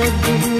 era tudo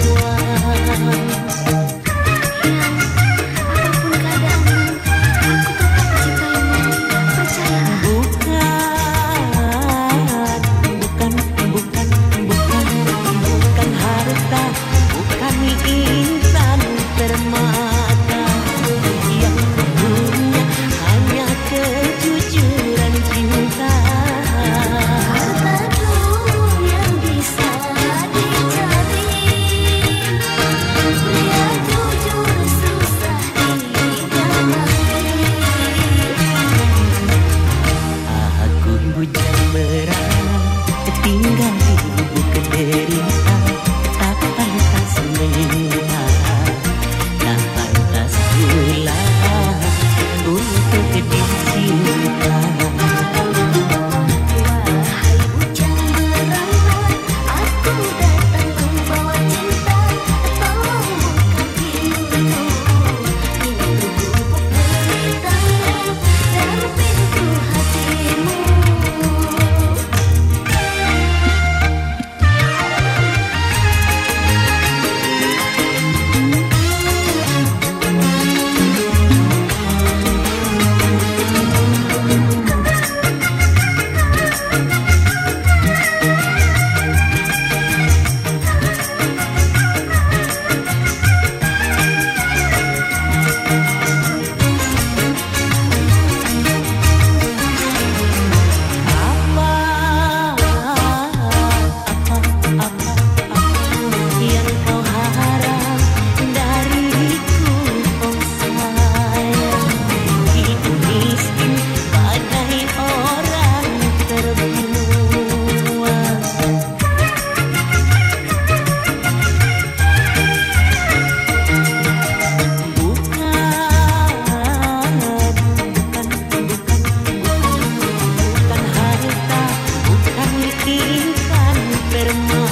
Emma.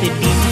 to be